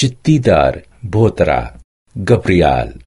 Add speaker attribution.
Speaker 1: चित्तीदार भोतरा गबरियाल।